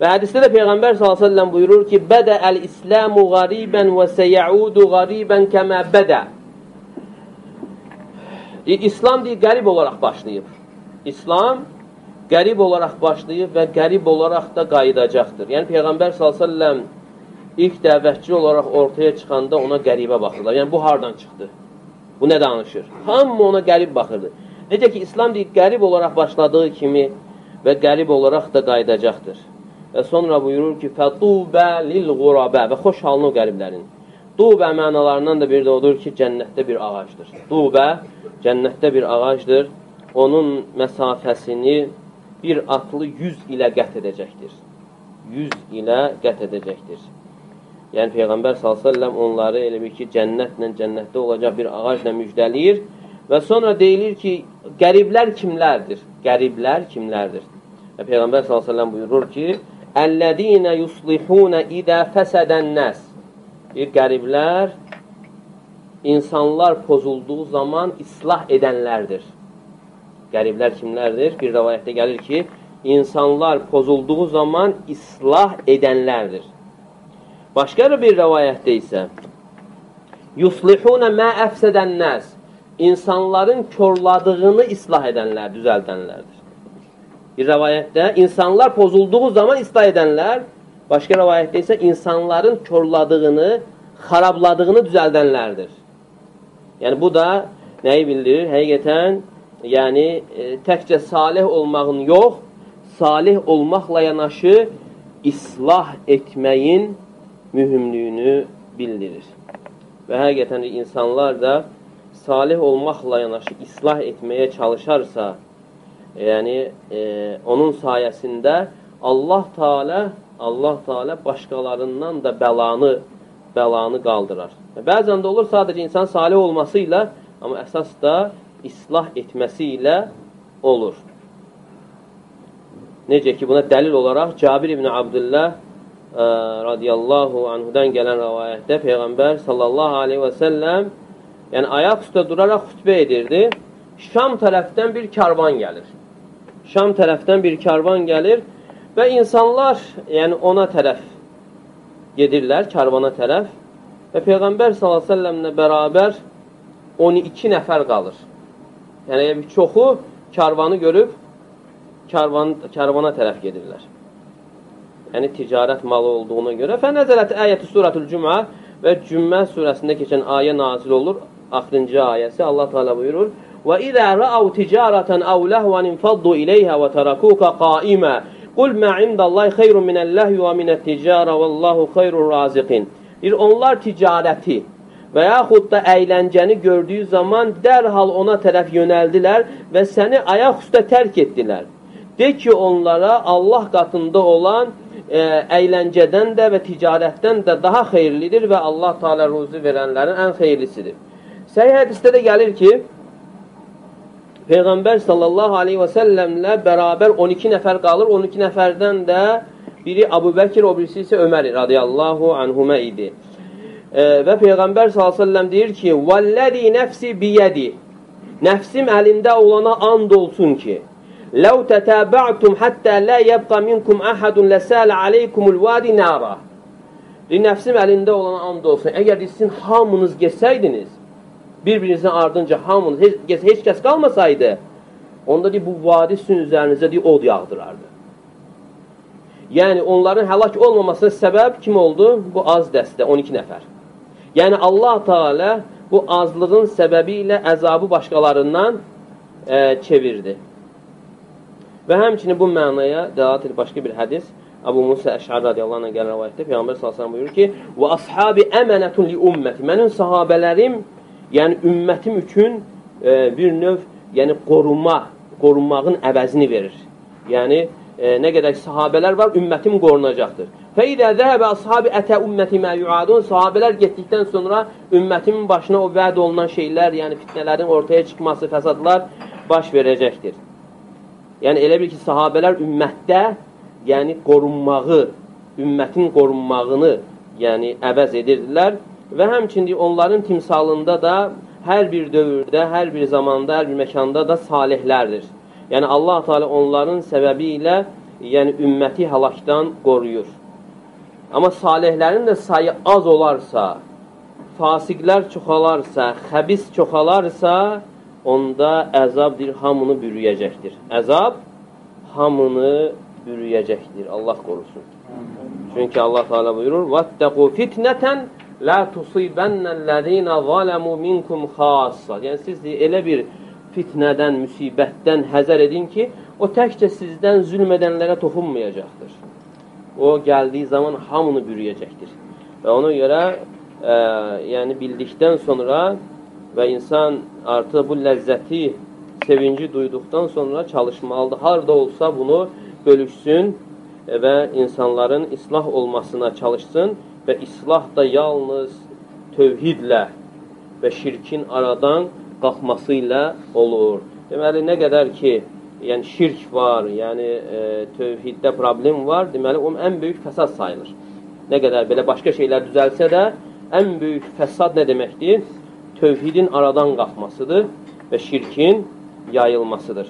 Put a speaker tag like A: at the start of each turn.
A: Və hədisdə də Peyğəmbər s.ə.v buyurur ki, Bədə əl-İslamu qaribən və səyəudu qaribən kəmə bədə. İslam deyir, qərib olaraq başlayıb. İslam qərib olaraq başlayıb və qərib olaraq da qayıdacaqdır. Yəni, Peyğəmbər s.ə.v ilk dəvətçi olaraq ortaya çıxanda ona qəribə baxırlar. Yəni, bu hardan çıxdı? Bu nə danışır? Hamı ona qərib baxırdı. Necə ki, İslam deyir, qərib olaraq başladığı kimi və qərib olaraq da qayıdacaqdır. Və sonra buyurur ki, fətubə lil-qurabə və xoş halını o qəriblərin. Dubə mənalarından da bir də odur ki, cənnətdə bir ağacdır. Dubə cənnətdə bir ağacdır. Onun məsafəsini bir atlı 100 ilə qət edəcəkdir. 100 ilə qət edəcəkdir. Yəni Peyğəmbər s.ə.v onları elə bir ki, cənnətlə cənnətdə olacaq bir ağacla müjdələyir və sonra deyilir ki, qəriblər kimlərdir? Qəriblər kimlərdir? Və Peyğəmbər s.ə.v buyurur ki, Əllədinə yuslihunə idə fəsədən nəs. Bir qəriblər, insanlar pozulduğu zaman islah edənlərdir. Qəriblər kimlərdir? Bir rəvayətdə gəlir ki, insanlar pozulduğu zaman islah edənlərdir. Başqa bir rəvayətdə isə yuslihunə mə əfsədən nəs. İnsanların körladığını islah edənlər, düzəldənlərdir. Bir rəvayətdə insanlar pozulduğu zaman islah edənlər, başqa rəvayətdə isə insanların körladığını, xarabladığını düzəldənlərdir. Yəni bu da nəyi bildirir? Həqiqətən, yəni e, təkcə salih olmağın yox, salih olmaqla yanaşı islah etməyin mühümlüyünü bildirir. Və həqiqətən insanlar da salih olmaqla yanaşı islah etməyə çalışarsa, yəni e, onun sayəsində Allah Teala Allah Teala başqalarından da bəlanı bəlanı qaldırar. Bəzən də olur sadəcə insan salih olması ilə, amma əsas da islah etməsi ilə olur. Necə ki, buna dəlil olaraq Cabir ibn Abdullah ə, e, radiyallahu anhudan gələn rəvayətdə Peyğəmbər sallallahu aleyhi və səlləm yəni ayaq üstə duraraq xütbə edirdi. Şam tərəfdən bir karvan gəlir. Şam tərəfdən bir karvan gəlir və insanlar yəni ona tərəf gedirlər, karvana tərəf və Peyğəmbər s.ə.v ilə bərabər 12 nəfər qalır. Yəni, çoxu karvanı görüb karvan, karvana tərəf gedirlər. Yəni, ticarət malı olduğuna görə. Fənəzələt əyəti suratul cümə və cümmə surəsində keçən ayə nazil olur. Axırıncı ayəsi Allah Teala buyurur. وإذا رأوا تجارة أو لهوا انفضوا إليها وتركوك قائما قل ما عند الله خير من اللهو ومن التجارة والله خير الرازقين Bir onlar ticarəti və yaxud da əyləncəni gördüyü zaman dərhal ona tərəf yönəldilər və səni ayaq üstə tərk etdilər. De ki, onlara Allah qatında olan e, əyləncədən də və ticarətdən də daha xeyirlidir və Allah Teala ruzi verənlərin ən xeyirlisidir. Səhih hədisdə də gəlir ki, Peyğəmbər sallallahu aleyhi və səlləmlə bərabər 12 nəfər qalır. 12 nəfərdən də biri Abu Bəkir, o birisi isə Ömər radiyallahu anhümə idi. E, və Peyğəmbər sallallahu aleyhi və səlləm deyir ki, "Vallazi nəfsi biyədi" Nəfsim əlimdə olana and olsun ki, "Ləv tətəbə'tum hattə la yabqa minkum ahadun lasala aleykumul vadi nara." Nəfsim əlində olana and olsun. Əgər sizin hamınız getsəydiniz, bir-birinizin ardınca hamınız, heç, heç kəs qalmasaydı, onda deyir, bu vadi sizin üzərinizə deyir, od yağdırardı. Yəni, onların həlak olmamasına səbəb kim oldu? Bu az dəstə, 12 nəfər. Yəni, Allah Teala bu azlığın səbəbi ilə əzabı başqalarından e, çevirdi. Və həmçinin bu mənaya dəlat edir başqa bir hədis. Abu Musa Əş'ar radiyallahu anh gələn rəvayətdə Peyğəmbər sallallahu buyurur ki: "Və ashabi əmanətun li umməti." Mənim sahabələrim yəni ümmətim üçün e, bir növ yəni qorunma, qorunmağın əvəzini verir. Yəni e, nə qədər sahabələr var, ümmətim qorunacaqdır. Fəidə zəhəbə ashabi ətə ümməti mə yuadun. Sahabələr getdikdən sonra ümmətimin başına o vəd olunan şeylər, yəni fitnələrin ortaya çıxması, fəsadlar baş verəcəkdir. Yəni elə bil ki, sahabələr ümmətdə, yəni qorunmağı, ümmətin qorunmağını, yəni əvəz edirdilər Və həmçinin onların timsalında da hər bir dövrdə, hər bir zamanda, hər bir məkanda da salihlərdir. Yəni Allah Teala onların səbəbi ilə yəni ümməti həlakdan qoruyur. Amma salihlərin də sayı az olarsa, fasiqlər çoxalarsa, xəbis çoxalarsa, onda əzab deyir, hamını bürüyəcəkdir. Əzab hamını bürüyəcəkdir. Allah qorusun. Çünki Allah Teala buyurur: "Vattaqu fitneten la tusibennellezina zalamu minkum khassa." Yəni siz elə bir fitnədən, müsibətdən həzər edin ki, o təkcə sizdən zülm edənlərə toxunmayacaqdır. O gəldiyi zaman hamını bürüyəcəkdir. Və ona görə e, yəni bildikdən sonra və insan artıq bu ləzzəti, sevinci duyduqdan sonra çalışmalıdır. Harada olsa bunu bölüşsün və insanların islah olmasına çalışsın və islah da yalnız tövhidlə və şirkin aradan qalxması ilə olur. Deməli, nə qədər ki, yəni şirk var, yəni e, tövhiddə problem var, deməli, o ən böyük fəsad sayılır. Nə qədər belə başqa şeylər düzəlsə də, ən böyük fəsad nə deməkdir? Tövhidin aradan qalxmasıdır və şirkin yayılmasıdır.